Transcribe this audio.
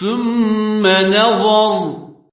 ثم نظر.